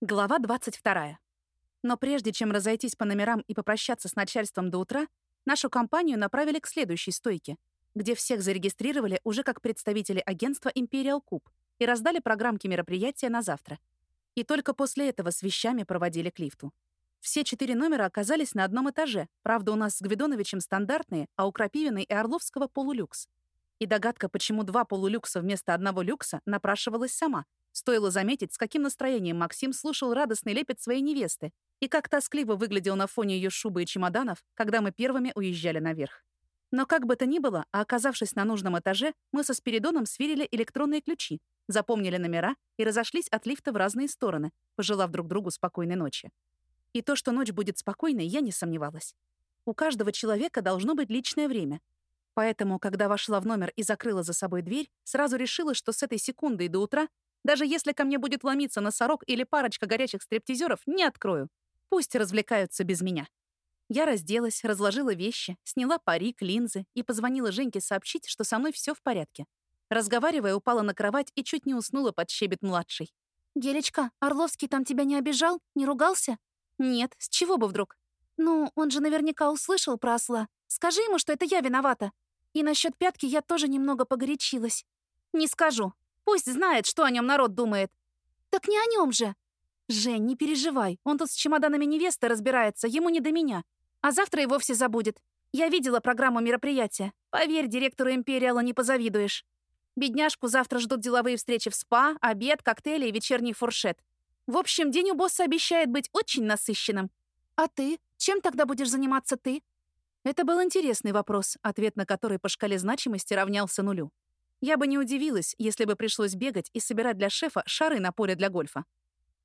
Глава 22. Но прежде чем разойтись по номерам и попрощаться с начальством до утра, нашу компанию направили к следующей стойке, где всех зарегистрировали уже как представители агентства Imperial Cube и раздали программки мероприятия на завтра. И только после этого с вещами проводили к лифту. Все четыре номера оказались на одном этаже, правда, у нас с Гвидоновичем стандартные, а у Крапивиной и Орловского — полулюкс. И догадка, почему два полулюкса вместо одного люкса, напрашивалась сама — Стоило заметить, с каким настроением Максим слушал радостный лепет своей невесты и как тоскливо выглядел на фоне ее шубы и чемоданов, когда мы первыми уезжали наверх. Но как бы то ни было, а оказавшись на нужном этаже, мы со Спиридоном сверили электронные ключи, запомнили номера и разошлись от лифта в разные стороны, пожелав друг другу спокойной ночи. И то, что ночь будет спокойной, я не сомневалась. У каждого человека должно быть личное время. Поэтому, когда вошла в номер и закрыла за собой дверь, сразу решила, что с этой секунды до утра даже если ко мне будет ломиться носорог или парочка горячих стриптизеров, не открою. Пусть развлекаются без меня. Я разделась, разложила вещи, сняла парик, линзы и позвонила Женьке сообщить, что со мной все в порядке. Разговаривая, упала на кровать и чуть не уснула под щебет младший. «Гелечка, Орловский там тебя не обижал? Не ругался?» «Нет, с чего бы вдруг?» «Ну, он же наверняка услышал про осла. Скажи ему, что это я виновата. И насчет пятки я тоже немного погорячилась». «Не скажу. Пусть знает, что о нем народ думает. Так не о нем же. Жень, не переживай. Он тут с чемоданами невесты разбирается, ему не до меня. А завтра и вовсе забудет. Я видела программу мероприятия. Поверь, директору Империала не позавидуешь. Бедняжку завтра ждут деловые встречи в СПА, обед, коктейли и вечерний фуршет. В общем, день у босса обещает быть очень насыщенным. А ты? Чем тогда будешь заниматься ты? Это был интересный вопрос, ответ на который по шкале значимости равнялся нулю. Я бы не удивилась, если бы пришлось бегать и собирать для шефа шары на поле для гольфа.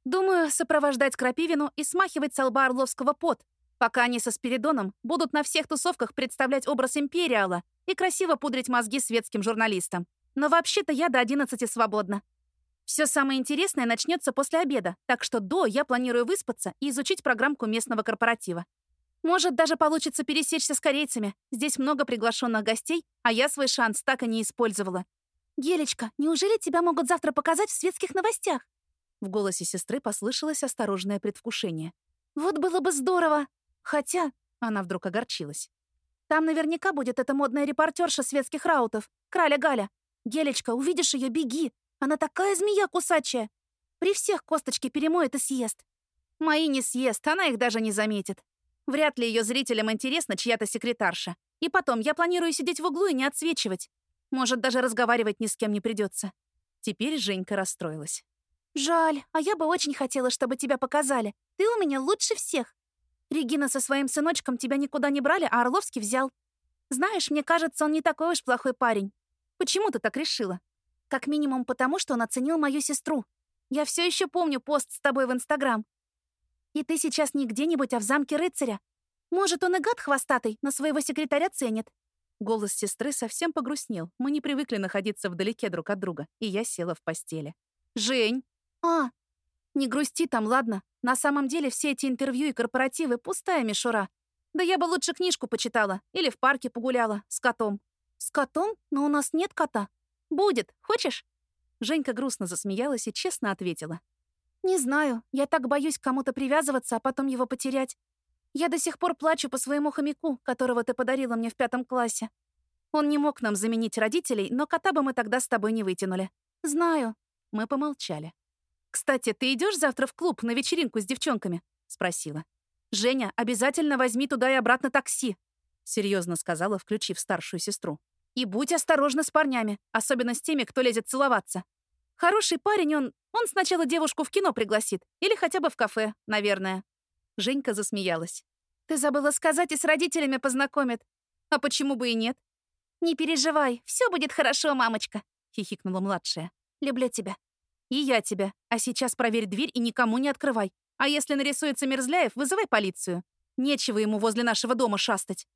Думаю, сопровождать Крапивину и смахивать с лба Орловского пот, пока они со Спиридоном будут на всех тусовках представлять образ Империала и красиво пудрить мозги светским журналистам. Но вообще-то я до 11 свободна. Все самое интересное начнется после обеда, так что до я планирую выспаться и изучить программку местного корпоратива. Может, даже получится пересечься с корейцами. Здесь много приглашенных гостей, а я свой шанс так и не использовала. «Гелечка, неужели тебя могут завтра показать в светских новостях?» В голосе сестры послышалось осторожное предвкушение. «Вот было бы здорово! Хотя...» Она вдруг огорчилась. «Там наверняка будет эта модная репортерша светских раутов, Краля Галя. Гелечка, увидишь ее, беги! Она такая змея кусачая! При всех косточки перемоет и съест!» «Мои не съест, она их даже не заметит. Вряд ли ее зрителям интересна чья-то секретарша. И потом, я планирую сидеть в углу и не отсвечивать. Может, даже разговаривать ни с кем не придется. Теперь Женька расстроилась. «Жаль, а я бы очень хотела, чтобы тебя показали. Ты у меня лучше всех. Регина со своим сыночком тебя никуда не брали, а Орловский взял. Знаешь, мне кажется, он не такой уж плохой парень. Почему ты так решила? Как минимум потому, что он оценил мою сестру. Я все еще помню пост с тобой в Инстаграм. И ты сейчас не где-нибудь, а в замке рыцаря. Может, он и гад хвостатый, но своего секретаря ценит». Голос сестры совсем погрустнел. Мы не привыкли находиться вдалеке друг от друга, и я села в постели. «Жень!» «А, не грусти там, ладно? На самом деле все эти интервью и корпоративы — пустая мишура. Да я бы лучше книжку почитала или в парке погуляла с котом». «С котом? Но у нас нет кота». «Будет. Хочешь?» Женька грустно засмеялась и честно ответила. «Не знаю. Я так боюсь к кому-то привязываться, а потом его потерять. Я до сих пор плачу по своему хомяку, которого ты подарила мне в пятом классе. Он не мог нам заменить родителей, но кота бы мы тогда с тобой не вытянули. Знаю». Мы помолчали. «Кстати, ты идешь завтра в клуб на вечеринку с девчонками?» — спросила. «Женя, обязательно возьми туда и обратно такси», — серьезно сказала, включив старшую сестру. «И будь осторожна с парнями, особенно с теми, кто лезет целоваться. Хороший парень, он... Он сначала девушку в кино пригласит. Или хотя бы в кафе, наверное». Женька засмеялась. «Ты забыла сказать, и с родителями познакомит. А почему бы и нет?» «Не переживай, все будет хорошо, мамочка», — хихикнула младшая. «Люблю тебя». «И я тебя. А сейчас проверь дверь и никому не открывай. А если нарисуется Мерзляев, вызывай полицию. Нечего ему возле нашего дома шастать».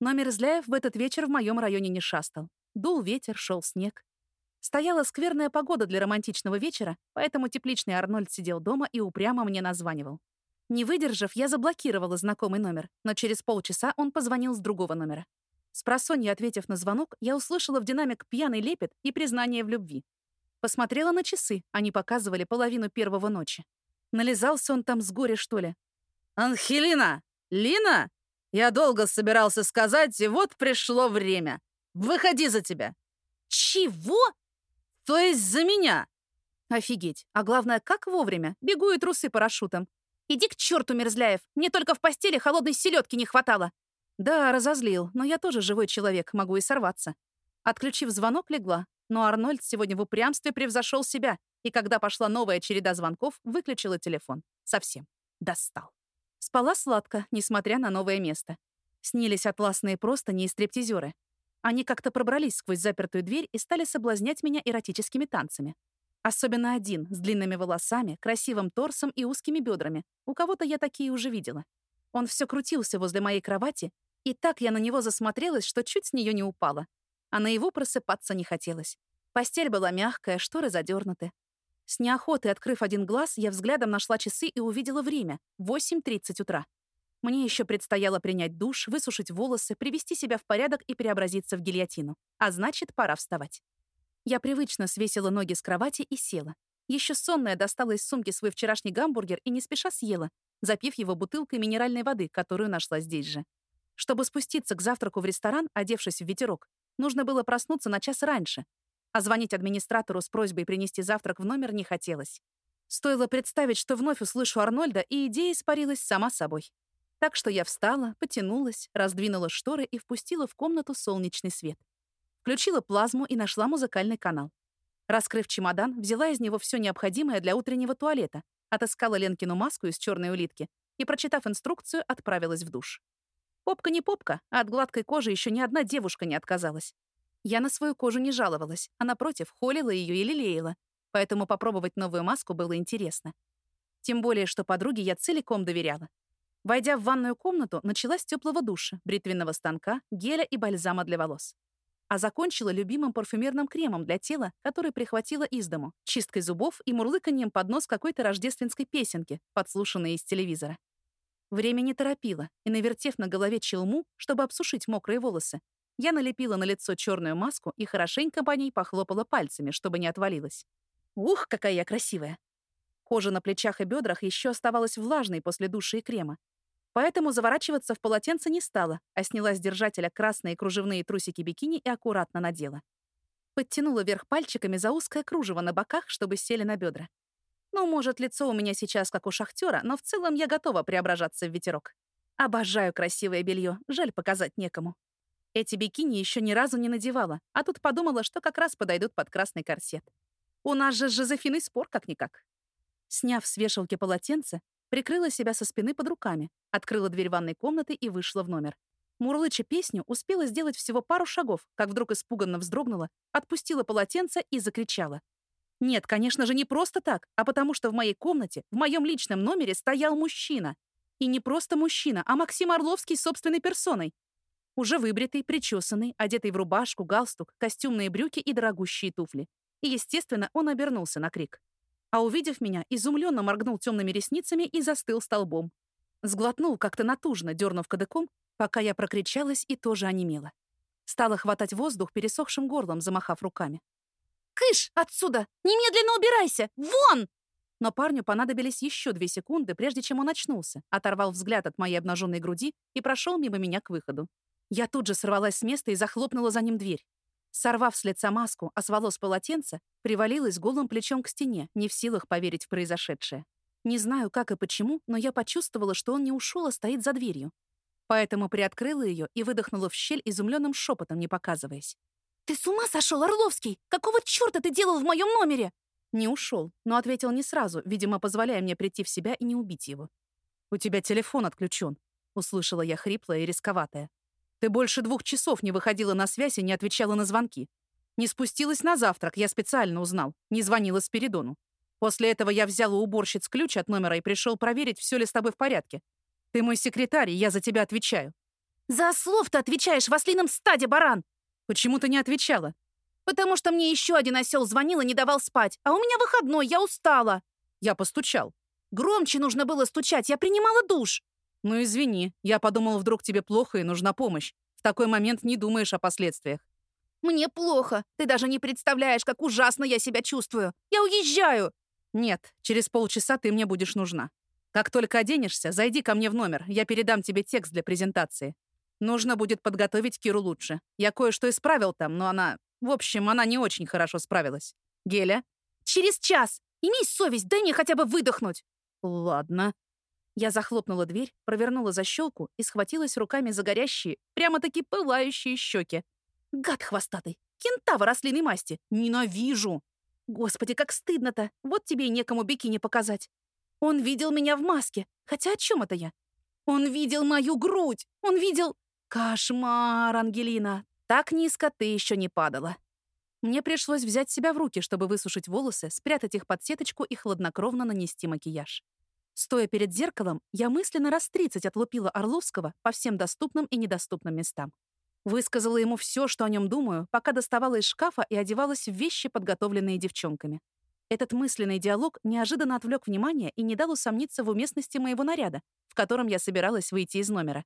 Но Мерзляев в этот вечер в моем районе не шастал. Дул ветер, шел снег. Стояла скверная погода для романтичного вечера, поэтому тепличный Арнольд сидел дома и упрямо мне названивал. Не выдержав, я заблокировала знакомый номер, но через полчаса он позвонил с другого номера. С просонья ответив на звонок, я услышала в динамик пьяный лепет и признание в любви. Посмотрела на часы, они показывали половину первого ночи. Нализался он там с горя, что ли? «Анхелина! Лина! Я долго собирался сказать, и вот пришло время. Выходи за тебя!» «Чего?» «То есть за меня!» Офигеть. А главное, как вовремя. Бегу и трусы парашютом. Иди к черту, Мерзляев. Мне только в постели холодной селедки не хватало. Да, разозлил, но я тоже живой человек, могу и сорваться. Отключив звонок, легла. Но Арнольд сегодня в упрямстве превзошел себя, и когда пошла новая череда звонков, выключила телефон. Совсем. Достал. Спала сладко, несмотря на новое место. Снились атласные простыни и стриптизеры. Они как-то пробрались сквозь запертую дверь и стали соблазнять меня эротическими танцами. Особенно один, с длинными волосами, красивым торсом и узкими бедрами. У кого-то я такие уже видела. Он все крутился возле моей кровати, и так я на него засмотрелась, что чуть с нее не упала. А на его просыпаться не хотелось. Постель была мягкая, шторы задернуты. С неохотой открыв один глаз, я взглядом нашла часы и увидела время — 8.30 утра. Мне еще предстояло принять душ, высушить волосы, привести себя в порядок и преобразиться в гильотину. А значит, пора вставать. Я привычно свесила ноги с кровати и села. Еще сонная достала из сумки свой вчерашний гамбургер и не спеша съела, запив его бутылкой минеральной воды, которую нашла здесь же. Чтобы спуститься к завтраку в ресторан, одевшись в ветерок, нужно было проснуться на час раньше, а звонить администратору с просьбой принести завтрак в номер не хотелось. Стоило представить, что вновь услышу Арнольда, и идея испарилась сама собой. Так что я встала, потянулась, раздвинула шторы и впустила в комнату солнечный свет. Включила плазму и нашла музыкальный канал. Раскрыв чемодан, взяла из него все необходимое для утреннего туалета, отыскала Ленкину маску из черной улитки и, прочитав инструкцию, отправилась в душ. Попка не попка, а от гладкой кожи еще ни одна девушка не отказалась. Я на свою кожу не жаловалась, а напротив, холила ее и лелеяла, поэтому попробовать новую маску было интересно. Тем более, что подруге я целиком доверяла. Войдя в ванную комнату, начала с теплого душа, бритвенного станка, геля и бальзама для волос а закончила любимым парфюмерным кремом для тела, который прихватила из дому, чисткой зубов и мурлыканьем под нос какой-то рождественской песенки, подслушанной из телевизора. Время не торопило, и, навертев на голове челму, чтобы обсушить мокрые волосы, я налепила на лицо черную маску и хорошенько по ней похлопала пальцами, чтобы не отвалилась. Ух, какая я красивая! Кожа на плечах и бедрах еще оставалась влажной после души и крема, Поэтому заворачиваться в полотенце не стала, а сняла с держателя красные кружевные трусики бикини и аккуратно надела. Подтянула вверх пальчиками за узкое кружево на боках, чтобы сели на бедра. Ну, может, лицо у меня сейчас как у шахтера, но в целом я готова преображаться в ветерок. Обожаю красивое белье, жаль показать некому. Эти бикини еще ни разу не надевала, а тут подумала, что как раз подойдут под красный корсет. У нас же с Жозефиной спор как-никак. Сняв с вешалки полотенце, Прикрыла себя со спины под руками, открыла дверь ванной комнаты и вышла в номер. Мурлыча песню, успела сделать всего пару шагов, как вдруг испуганно вздрогнула, отпустила полотенце и закричала. Нет, конечно же, не просто так, а потому что в моей комнате, в моем личном номере стоял мужчина. И не просто мужчина, а Максим Орловский собственной персоной. Уже выбритый, причесанный, одетый в рубашку, галстук, костюмные брюки и дорогущие туфли. И, естественно, он обернулся на крик а, увидев меня, изумленно моргнул темными ресницами и застыл столбом. Сглотнул как-то натужно, дернув кадыком, пока я прокричалась и тоже онемела. Стала хватать воздух пересохшим горлом, замахав руками. «Кыш! Отсюда! Немедленно убирайся! Вон!» Но парню понадобились еще две секунды, прежде чем он очнулся, оторвал взгляд от моей обнаженной груди и прошел мимо меня к выходу. Я тут же сорвалась с места и захлопнула за ним дверь. Сорвав с лица маску, а с волос полотенце, привалилась голым плечом к стене, не в силах поверить в произошедшее. Не знаю, как и почему, но я почувствовала, что он не ушел, а стоит за дверью. Поэтому приоткрыла ее и выдохнула в щель изумленным шепотом, не показываясь. «Ты с ума сошел, Орловский? Какого черта ты делал в моем номере?» Не ушел, но ответил не сразу, видимо, позволяя мне прийти в себя и не убить его. «У тебя телефон отключен», — услышала я хриплое и рисковатое. Ты больше двух часов не выходила на связь и не отвечала на звонки. Не спустилась на завтрак, я специально узнал. Не звонила Спиридону. После этого я взял у уборщиц ключ от номера и пришел проверить, все ли с тобой в порядке. Ты мой секретарь, и я за тебя отвечаю. За слов ты отвечаешь в ослином стаде, баран! Почему ты не отвечала? Потому что мне еще один осел звонил и не давал спать. А у меня выходной, я устала. Я постучал. Громче нужно было стучать, я принимала душ. «Ну, извини, я подумал, вдруг тебе плохо и нужна помощь. В такой момент не думаешь о последствиях». «Мне плохо. Ты даже не представляешь, как ужасно я себя чувствую. Я уезжаю!» Нет, через полчаса ты мне будешь нужна. Как только оденешься, зайди ко мне в номер, я передам тебе текст для презентации. Нужно будет подготовить Киру лучше. Я кое-что исправил там, но она... В общем, она не очень хорошо справилась. Геля? Через час! Имей совесть, дай мне хотя бы выдохнуть. Ладно. Я захлопнула дверь, провернула защелку и схватилась руками за горящие, прямо-таки пылающие щеки. Гад хвостатый! Кентавр ослиной масти! Ненавижу! Господи, как стыдно-то! Вот тебе и некому бикини показать. Он видел меня в маске. Хотя о чем это я? Он видел мою грудь! Он видел... Кошмар, Ангелина! Так низко ты еще не падала. Мне пришлось взять себя в руки, чтобы высушить волосы, спрятать их под сеточку и хладнокровно нанести макияж. Стоя перед зеркалом, я мысленно раз тридцать отлупила Орловского по всем доступным и недоступным местам. Высказала ему все, что о нем думаю, пока доставала из шкафа и одевалась в вещи, подготовленные девчонками. Этот мысленный диалог неожиданно отвлек внимание и не дал усомниться в уместности моего наряда, в котором я собиралась выйти из номера.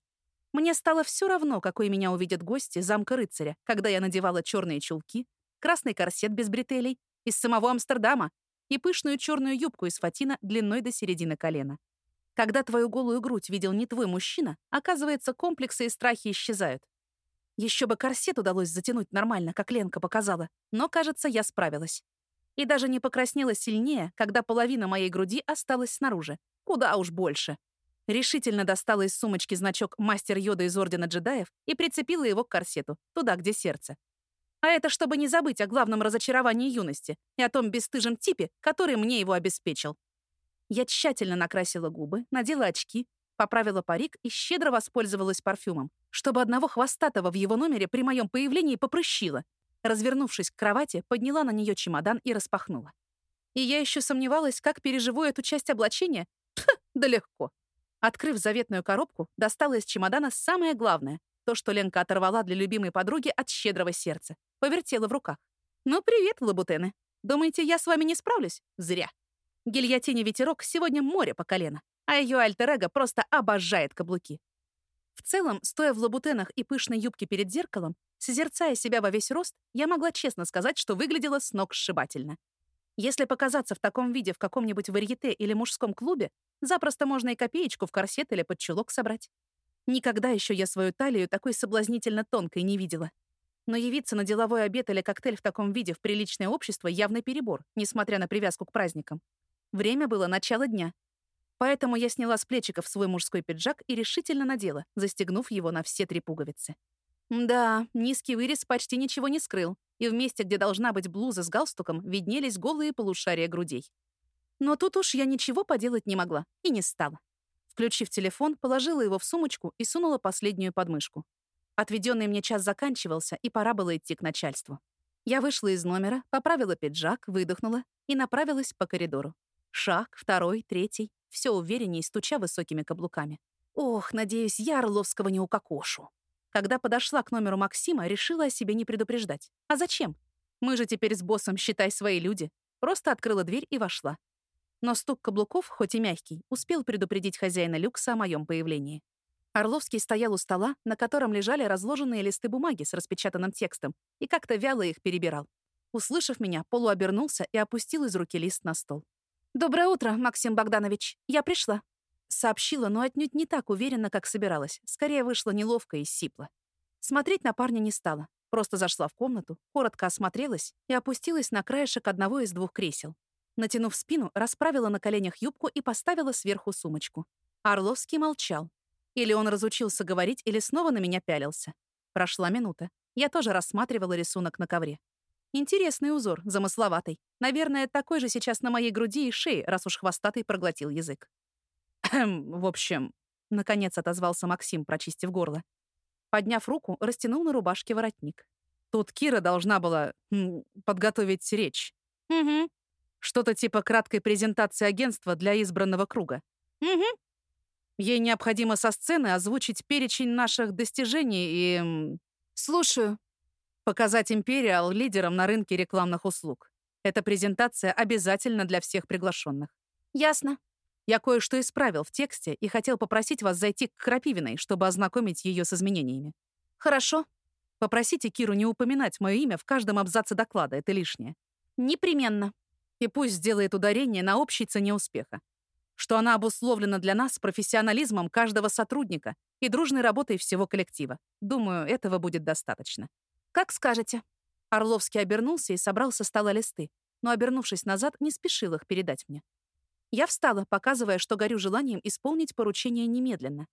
Мне стало все равно, какой меня увидят гости замка рыцаря, когда я надевала черные чулки, красный корсет без бретелей, из самого Амстердама и пышную черную юбку из фатина длиной до середины колена. Когда твою голую грудь видел не твой мужчина, оказывается, комплексы и страхи исчезают. Еще бы корсет удалось затянуть нормально, как Ленка показала, но, кажется, я справилась. И даже не покраснела сильнее, когда половина моей груди осталась снаружи. Куда уж больше. Решительно достала из сумочки значок «Мастер Йода из Ордена джедаев» и прицепила его к корсету, туда, где сердце. А это чтобы не забыть о главном разочаровании юности и о том бесстыжем типе, который мне его обеспечил. Я тщательно накрасила губы, надела очки, поправила парик и щедро воспользовалась парфюмом, чтобы одного хвостатого в его номере при моем появлении попрыщило. Развернувшись к кровати, подняла на нее чемодан и распахнула. И я еще сомневалась, как переживу эту часть облачения. Пх, да легко. Открыв заветную коробку, достала из чемодана самое главное — то, что Ленка оторвала для любимой подруги от щедрого сердца. Повертела в руках. «Ну, привет, лабутены. Думаете, я с вами не справлюсь? Зря. Гильотине ветерок сегодня море по колено а ее альтер просто обожает каблуки. В целом, стоя в лабутенах и пышной юбке перед зеркалом, созерцая себя во весь рост, я могла честно сказать, что выглядела с ног сшибательно. Если показаться в таком виде в каком-нибудь варьете или мужском клубе, запросто можно и копеечку в корсет или под чулок собрать. Никогда еще я свою талию такой соблазнительно тонкой не видела. Но явиться на деловой обед или коктейль в таком виде в приличное общество явный перебор, несмотря на привязку к праздникам. Время было начало дня, Поэтому я сняла с плечиков свой мужской пиджак и решительно надела, застегнув его на все три пуговицы. Да, низкий вырез почти ничего не скрыл, и в месте, где должна быть блуза с галстуком, виднелись голые полушария грудей. Но тут уж я ничего поделать не могла и не стала. Включив телефон, положила его в сумочку и сунула последнюю подмышку. Отведенный мне час заканчивался, и пора было идти к начальству. Я вышла из номера, поправила пиджак, выдохнула и направилась по коридору. Шаг, второй, третий все увереннее стуча высокими каблуками. Ох, надеюсь, я Орловского не укокошу. Когда подошла к номеру Максима, решила о себе не предупреждать. А зачем? Мы же теперь с боссом, считай, свои люди. Просто открыла дверь и вошла. Но стук каблуков, хоть и мягкий, успел предупредить хозяина люкса о моем появлении. Орловский стоял у стола, на котором лежали разложенные листы бумаги с распечатанным текстом, и как-то вяло их перебирал. Услышав меня, полуобернулся и опустил из руки лист на стол. «Доброе утро, Максим Богданович. Я пришла». Сообщила, но отнюдь не так уверенно, как собиралась. Скорее вышла неловко и сипла. Смотреть на парня не стала. Просто зашла в комнату, коротко осмотрелась и опустилась на краешек одного из двух кресел. Натянув спину, расправила на коленях юбку и поставила сверху сумочку. Орловский молчал. Или он разучился говорить, или снова на меня пялился. Прошла минута. Я тоже рассматривала рисунок на ковре. Интересный узор, замысловатый. Наверное, такой же сейчас на моей груди и шее, раз уж хвостатый проглотил язык. в общем, наконец отозвался Максим, прочистив горло. Подняв руку, растянул на рубашке воротник. Тут Кира должна была подготовить речь. Угу. Что-то типа краткой презентации агентства для избранного круга. Угу. Ей необходимо со сцены озвучить перечень наших достижений и... Слушаю. Показать Империал лидером на рынке рекламных услуг. Эта презентация обязательна для всех приглашенных. Ясно. Я кое-что исправил в тексте и хотел попросить вас зайти к Крапивиной, чтобы ознакомить ее с изменениями. Хорошо. Попросите Киру не упоминать мое имя в каждом абзаце доклада, это лишнее. Непременно. И пусть сделает ударение на общей цене успеха. Что она обусловлена для нас профессионализмом каждого сотрудника и дружной работой всего коллектива. Думаю, этого будет достаточно. Как скажете. Орловский обернулся и собрал со стола листы, но, обернувшись назад, не спешил их передать мне. Я встала, показывая, что горю желанием исполнить поручение немедленно.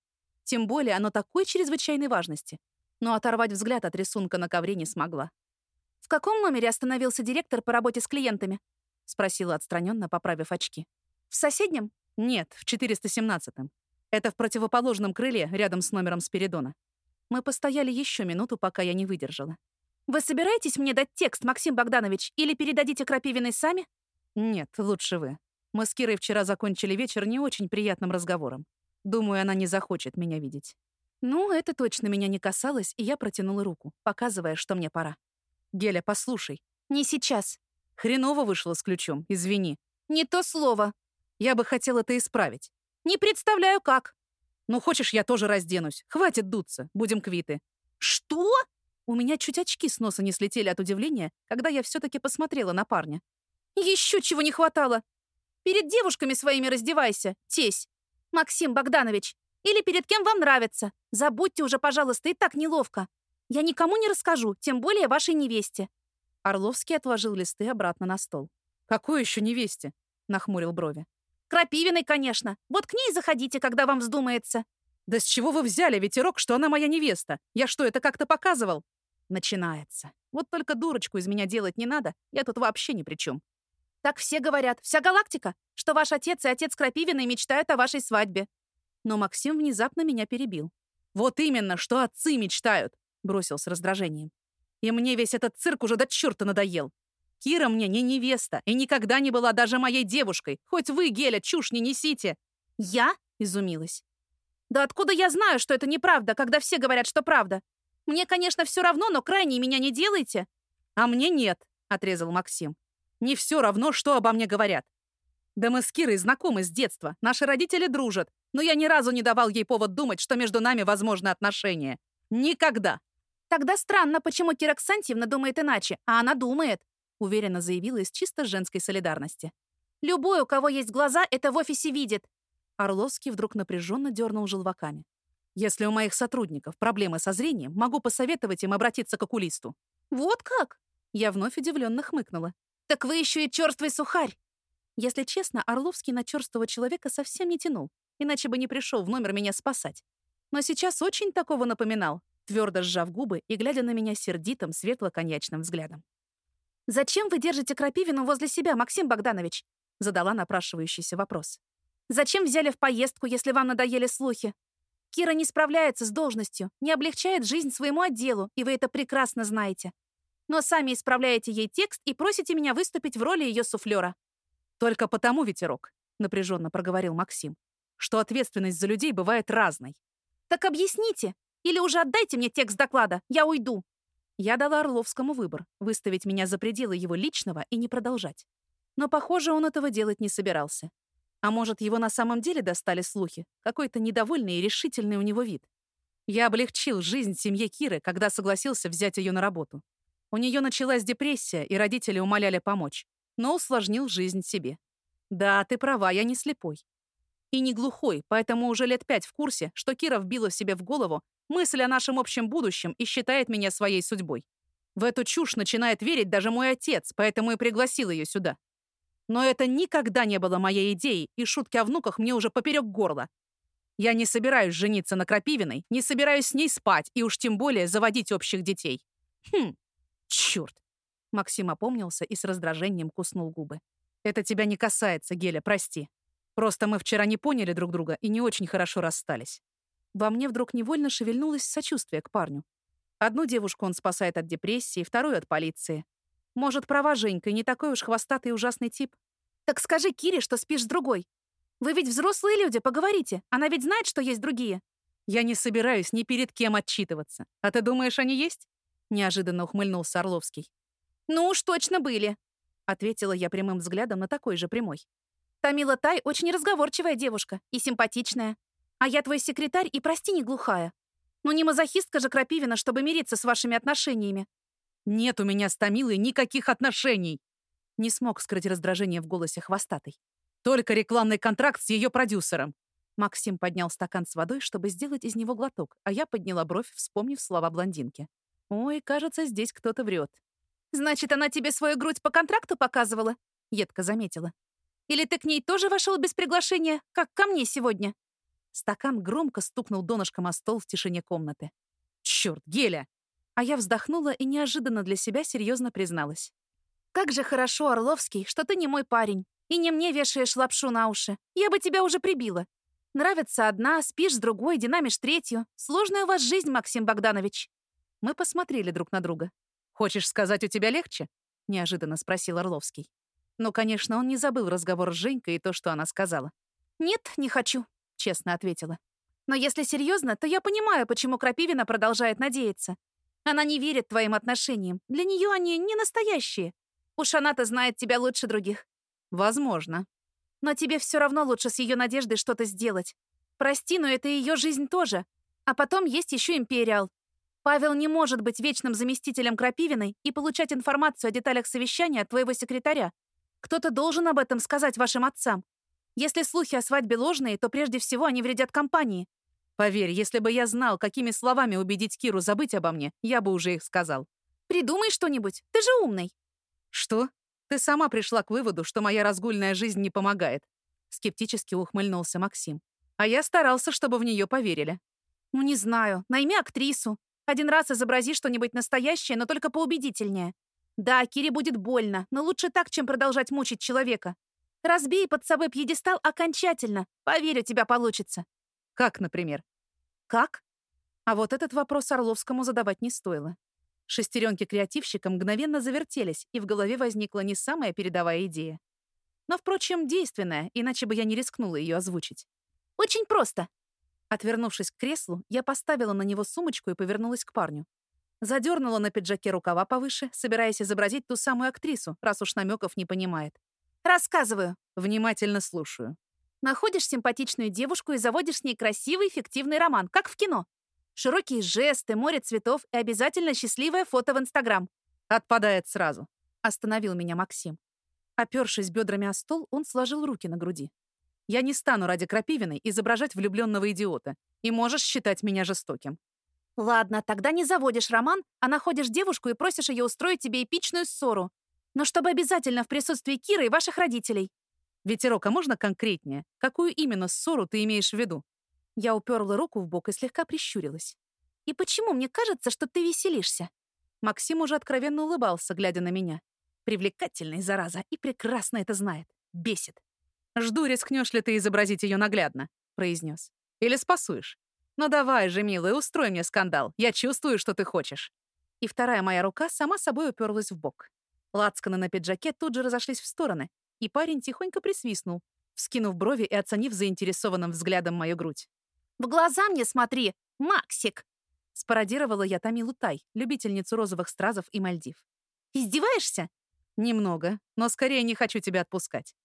Тем более оно такой чрезвычайной важности. Но оторвать взгляд от рисунка на ковре не смогла. «В каком номере остановился директор по работе с клиентами?» — спросила отстраненно, поправив очки. «В соседнем?» «Нет, в 417-м. Это в противоположном крыле, рядом с номером Спиридона». Мы постояли еще минуту, пока я не выдержала. «Вы собираетесь мне дать текст, Максим Богданович, или передадите Крапивиной сами?» «Нет, лучше вы. Мы с Кирой вчера закончили вечер не очень приятным разговором. Думаю, она не захочет меня видеть». Ну, это точно меня не касалось, и я протянула руку, показывая, что мне пора. «Геля, послушай». «Не сейчас». «Хреново вышло с ключом, извини». «Не то слово». «Я бы хотела это исправить». «Не представляю, как». «Ну, хочешь, я тоже разденусь. Хватит дуться, будем квиты». «Что?» У меня чуть очки с носа не слетели от удивления, когда я все таки посмотрела на парня. «Еще чего не хватало. Перед девушками своими раздевайся, тесь. Максим Богданович, или перед кем вам нравится. Забудьте уже, пожалуйста, и так неловко. Я никому не расскажу, тем более вашей невесте». Орловский отложил листы обратно на стол. «Какой еще невесте?» — нахмурил брови. «Крапивиной, конечно. Вот к ней заходите, когда вам вздумается». «Да с чего вы взяли, ветерок, что она моя невеста? Я что, это как-то показывал?» Начинается. Вот только дурочку из меня делать не надо, я тут вообще ни при чем. Так все говорят, вся галактика, что ваш отец и отец Крапивиной мечтают о вашей свадьбе. Но Максим внезапно меня перебил. «Вот именно, что отцы мечтают!» — бросил с раздражением. «И мне весь этот цирк уже до черта надоел. Кира мне не невеста и никогда не была даже моей девушкой. Хоть вы, Геля, чушь не несите!» «Я?» — изумилась. «Да откуда я знаю, что это неправда, когда все говорят, что правда? Мне, конечно, все равно, но крайне меня не делайте». «А мне нет», — отрезал Максим. «Не все равно, что обо мне говорят. Да мы с Кирой знакомы с детства, наши родители дружат, но я ни разу не давал ей повод думать, что между нами возможны отношения. Никогда. Тогда странно, почему Кира Ксантьевна думает иначе, а она думает, уверенно заявила из чисто женской солидарности. Любой, у кого есть глаза, это в офисе видит. Орловский вдруг напряженно дернул желваками. Если у моих сотрудников проблемы со зрением, могу посоветовать им обратиться к окулисту. Вот как? Я вновь удивленно хмыкнула. Так вы еще и черствый сухарь. Если честно, Орловский на черстого человека совсем не тянул, иначе бы не пришел в номер меня спасать. Но сейчас очень такого напоминал, твердо сжав губы и глядя на меня сердитым, светло-коньячным взглядом. «Зачем вы держите Крапивину возле себя, Максим Богданович?» задала напрашивающийся вопрос. «Зачем взяли в поездку, если вам надоели слухи? Кира не справляется с должностью, не облегчает жизнь своему отделу, и вы это прекрасно знаете. Но сами исправляете ей текст и просите меня выступить в роли ее суфлера. «Только потому, ветерок», — напряженно проговорил Максим, «что ответственность за людей бывает разной». «Так объясните! Или уже отдайте мне текст доклада, я уйду!» Я дала Орловскому выбор — выставить меня за пределы его личного и не продолжать. Но, похоже, он этого делать не собирался. А может, его на самом деле достали слухи? Какой-то недовольный и решительный у него вид. Я облегчил жизнь семье Киры, когда согласился взять ее на работу. У нее началась депрессия, и родители умоляли помочь но усложнил жизнь себе. Да, ты права, я не слепой. И не глухой, поэтому уже лет пять в курсе, что Кира вбила себе в голову мысль о нашем общем будущем и считает меня своей судьбой. В эту чушь начинает верить даже мой отец, поэтому и пригласил ее сюда. Но это никогда не было моей идеей, и шутки о внуках мне уже поперек горла. Я не собираюсь жениться на Крапивиной, не собираюсь с ней спать и уж тем более заводить общих детей. Хм, черт. Максим опомнился и с раздражением куснул губы. «Это тебя не касается, Геля, прости. Просто мы вчера не поняли друг друга и не очень хорошо расстались». Во мне вдруг невольно шевельнулось сочувствие к парню. Одну девушку он спасает от депрессии, вторую — от полиции. Может, права Женька, не такой уж хвостатый и ужасный тип? «Так скажи Кире, что спишь с другой. Вы ведь взрослые люди, поговорите. Она ведь знает, что есть другие». «Я не собираюсь ни перед кем отчитываться. А ты думаешь, они есть?» Неожиданно ухмыльнулся Орловский. «Ну уж точно были», — ответила я прямым взглядом на такой же прямой. «Тамила Тай очень разговорчивая девушка и симпатичная. А я твой секретарь и, прости, не глухая. Ну не мазохистка же Крапивина, чтобы мириться с вашими отношениями». «Нет у меня с Тамилой никаких отношений!» Не смог скрыть раздражение в голосе хвостатой. Только рекламный контракт с ее продюсером. Максим поднял стакан с водой, чтобы сделать из него глоток, а я подняла бровь, вспомнив слова блондинки. «Ой, кажется, здесь кто-то врет. «Значит, она тебе свою грудь по контракту показывала?» — едко заметила. «Или ты к ней тоже вошел без приглашения, как ко мне сегодня?» Стакан громко стукнул донышком о стол в тишине комнаты. «Чёрт, Геля!» А я вздохнула и неожиданно для себя серьезно призналась. «Как же хорошо, Орловский, что ты не мой парень, и не мне вешаешь лапшу на уши. Я бы тебя уже прибила. Нравится одна, спишь с другой, динамишь третью. Сложная у вас жизнь, Максим Богданович». Мы посмотрели друг на друга. «Хочешь сказать, у тебя легче?» — неожиданно спросил Орловский. Но, конечно, он не забыл разговор с Женькой и то, что она сказала. «Нет, не хочу», — честно ответила. «Но если серьезно, то я понимаю, почему Крапивина продолжает надеяться. Она не верит твоим отношениям. Для нее они не настоящие. Уж она-то знает тебя лучше других». «Возможно», но тебе все равно лучше с ее надеждой что-то сделать. Прости, но это ее жизнь тоже. А потом есть еще Империал. Павел не может быть вечным заместителем Крапивиной и получать информацию о деталях совещания от твоего секретаря. Кто-то должен об этом сказать вашим отцам. Если слухи о свадьбе ложные, то прежде всего они вредят компании. Поверь, если бы я знал, какими словами убедить Киру забыть обо мне, я бы уже их сказал. Придумай что-нибудь, ты же умный. Что? Ты сама пришла к выводу, что моя разгульная жизнь не помогает. Скептически ухмыльнулся Максим. А я старался, чтобы в нее поверили. Ну, не знаю. Найми актрису. Один раз изобрази что-нибудь настоящее, но только поубедительнее. Да, Кире будет больно, но лучше так, чем продолжать мучить человека. Разбей под собой пьедестал окончательно. Поверь, у тебя получится. Как, например? Как? А вот этот вопрос Орловскому задавать не стоило. Шестеренки креативщика мгновенно завертелись, и в голове возникла не самая передовая идея. Но, впрочем, действенная, иначе бы я не рискнула ее озвучить. «Очень просто!» Отвернувшись к креслу, я поставила на него сумочку и повернулась к парню. Задернула на пиджаке рукава повыше, собираясь изобразить ту самую актрису, раз уж намеков не понимает. «Рассказываю!» Внимательно слушаю. Находишь симпатичную девушку и заводишь с ней красивый фиктивный роман, как в кино. Широкие жесты, море цветов и обязательно счастливое фото в Инстаграм. Отпадает сразу. Остановил меня Максим. Опершись бедрами о стол, он сложил руки на груди. Я не стану ради Крапивиной изображать влюбленного идиота, и можешь считать меня жестоким. Ладно, тогда не заводишь роман, а находишь девушку и просишь ее устроить тебе эпичную ссору. Но чтобы обязательно в присутствии Киры и ваших родителей. Ветерок, а можно конкретнее? Какую именно ссору ты имеешь в виду? Я уперла руку в бок и слегка прищурилась. «И почему мне кажется, что ты веселишься?» Максим уже откровенно улыбался, глядя на меня. Привлекательный, зараза, и прекрасно это знает. Бесит. «Жду, рискнешь ли ты изобразить ее наглядно», — произнес. «Или спасуешь? Ну давай же, милый, устрой мне скандал. Я чувствую, что ты хочешь». И вторая моя рука сама собой уперлась в бок. Лацканы на пиджаке тут же разошлись в стороны, и парень тихонько присвистнул, вскинув брови и оценив заинтересованным взглядом мою грудь. В глаза мне смотри, Максик!» Спародировала я Тамилу Тай, любительницу розовых стразов и Мальдив. «Издеваешься?» «Немного, но скорее не хочу тебя отпускать».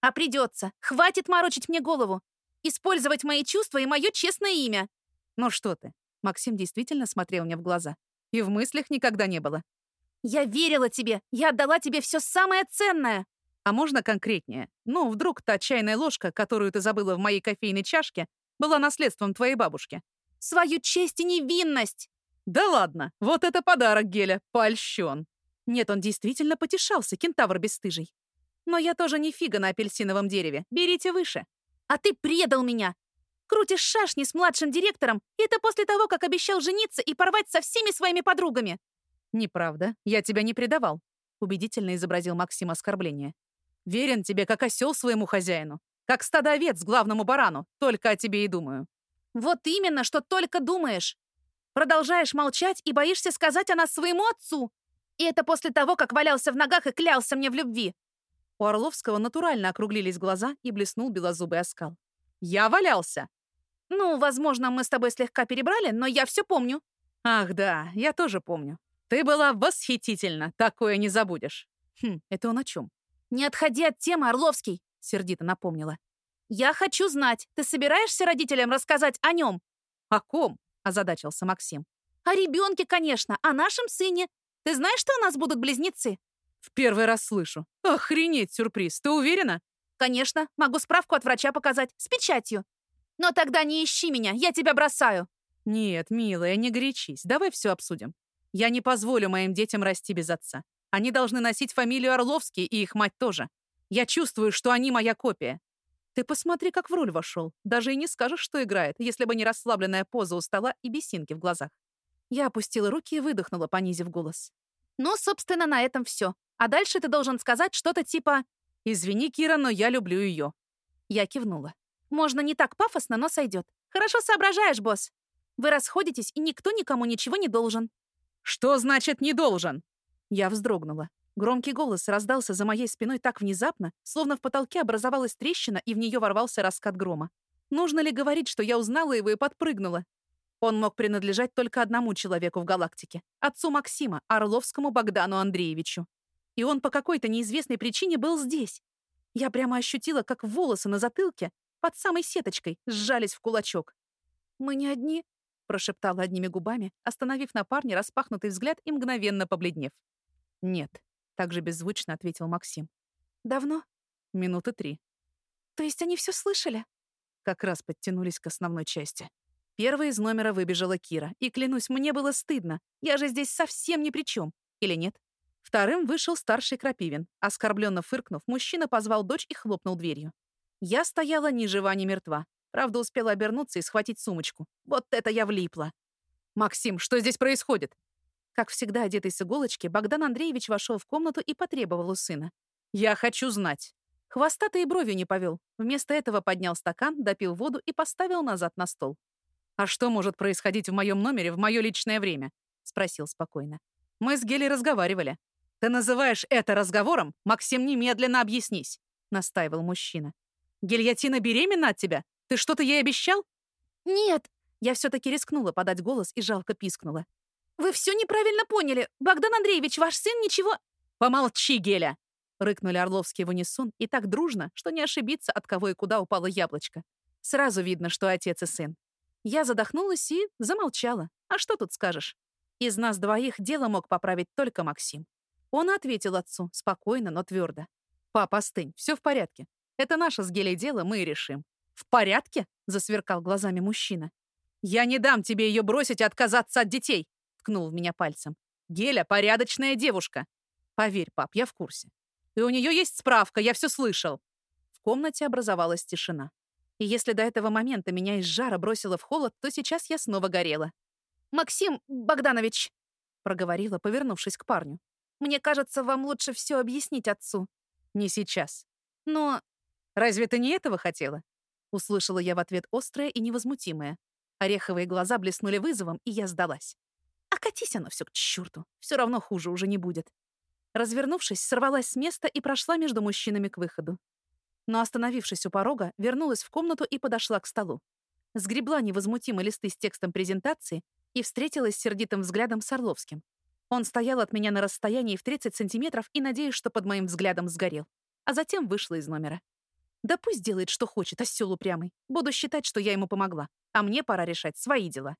«А придется. Хватит морочить мне голову. Использовать мои чувства и мое честное имя». «Ну что ты?» Максим действительно смотрел мне в глаза. И в мыслях никогда не было. «Я верила тебе. Я отдала тебе все самое ценное». «А можно конкретнее? Ну, вдруг та чайная ложка, которую ты забыла в моей кофейной чашке, была наследством твоей бабушки. Свою честь и невинность! Да ладно, вот это подарок Геля, польщен. Нет, он действительно потешался, кентавр бесстыжий. Но я тоже не фига на апельсиновом дереве. Берите выше. А ты предал меня. Крутишь шашни с младшим директором, и это после того, как обещал жениться и порвать со всеми своими подругами. Неправда, я тебя не предавал. Убедительно изобразил Максим оскорбление. Верен тебе, как осел своему хозяину. Как стадо овец главному барану. Только о тебе и думаю». «Вот именно, что только думаешь. Продолжаешь молчать и боишься сказать о нас своему отцу. И это после того, как валялся в ногах и клялся мне в любви». У Орловского натурально округлились глаза и блеснул белозубый оскал. «Я валялся!» «Ну, возможно, мы с тобой слегка перебрали, но я все помню». «Ах да, я тоже помню. Ты была восхитительна, такое не забудешь». Хм, это он о чем? «Не отходи от темы, Орловский. — сердито напомнила. «Я хочу знать, ты собираешься родителям рассказать о нем?» «О ком?» — озадачился Максим. «О ребенке, конечно, о нашем сыне. Ты знаешь, что у нас будут близнецы?» В первый раз слышу. Охренеть сюрприз. Ты уверена? Конечно, могу справку от врача показать. С печатью. Но тогда не ищи меня, я тебя бросаю. Нет, милая, не горячись. Давай все обсудим. Я не позволю моим детям расти без отца. Они должны носить фамилию Орловский и их мать тоже. Я чувствую, что они моя копия. Ты посмотри, как в роль вошел. Даже и не скажешь, что играет, если бы не расслабленная поза у стола и бесинки в глазах. Я опустила руки и выдохнула, понизив голос. Ну, собственно, на этом все. А дальше ты должен сказать что-то типа «Извини, Кира, но я люблю ее». Я кивнула. Можно не так пафосно, но сойдет. Хорошо соображаешь, босс. Вы расходитесь, и никто никому ничего не должен. Что значит «не должен»? Я вздрогнула. Громкий голос раздался за моей спиной так внезапно, словно в потолке образовалась трещина, и в нее ворвался раскат грома. Нужно ли говорить, что я узнала его и подпрыгнула? Он мог принадлежать только одному человеку в галактике — отцу Максима, Орловскому Богдану Андреевичу. И он по какой-то неизвестной причине был здесь. Я прямо ощутила, как волосы на затылке под самой сеточкой сжались в кулачок. «Мы не одни», — прошептала одними губами, остановив на парне распахнутый взгляд и мгновенно побледнев. «Нет», — также беззвучно ответил Максим. «Давно?» «Минуты три». «То есть они все слышали?» Как раз подтянулись к основной части. Первой из номера выбежала Кира. И, клянусь, мне было стыдно. Я же здесь совсем ни при чем. Или нет? Вторым вышел старший Крапивин. Оскорбленно фыркнув, мужчина позвал дочь и хлопнул дверью. Я стояла ни жива, ни мертва. Правда, успела обернуться и схватить сумочку. Вот это я влипла. «Максим, что здесь происходит?» Как всегда, одетый с иголочки, Богдан Андреевич вошел в комнату и потребовал у сына. «Я хочу знать». Хвостатый и бровью не повел. Вместо этого поднял стакан, допил воду и поставил назад на стол. «А что может происходить в моем номере в мое личное время?» — спросил спокойно. «Мы с Гелей разговаривали». «Ты называешь это разговором? Максим, немедленно объяснись», — настаивал мужчина. «Гильотина беременна от тебя? Ты что-то ей обещал?» «Нет». Я все-таки рискнула подать голос и жалко пискнула. «Вы все неправильно поняли. Богдан Андреевич, ваш сын ничего...» «Помолчи, Геля!» — рыкнули Орловские в унисон и так дружно, что не ошибиться, от кого и куда упало яблочко. Сразу видно, что отец и сын. Я задохнулась и замолчала. А что тут скажешь? Из нас двоих дело мог поправить только Максим. Он ответил отцу, спокойно, но твердо. «Пап, остынь, все в порядке. Это наше с Гелей дело, мы и решим». «В порядке?» — засверкал глазами мужчина. «Я не дам тебе ее бросить и отказаться от детей!» — ткнул в меня пальцем. «Геля — порядочная девушка. Поверь, пап, я в курсе. И у нее есть справка, я все слышал». В комнате образовалась тишина. И если до этого момента меня из жара бросило в холод, то сейчас я снова горела. «Максим Богданович», — проговорила, повернувшись к парню, «мне кажется, вам лучше все объяснить отцу». «Не сейчас». «Но...» «Разве ты не этого хотела?» Услышала я в ответ острое и невозмутимое. Ореховые глаза блеснули вызовом, и я сдалась. А катись оно все к черту. Все равно хуже уже не будет. Развернувшись, сорвалась с места и прошла между мужчинами к выходу но, остановившись у порога, вернулась в комнату и подошла к столу. Сгребла невозмутимо листы с текстом презентации и встретилась с сердитым взглядом с Орловским. Он стоял от меня на расстоянии в 30 сантиметров и надеюсь, что под моим взглядом сгорел. А затем вышла из номера. Да пусть делает, что хочет, осёл упрямый. Буду считать, что я ему помогла. А мне пора решать свои дела.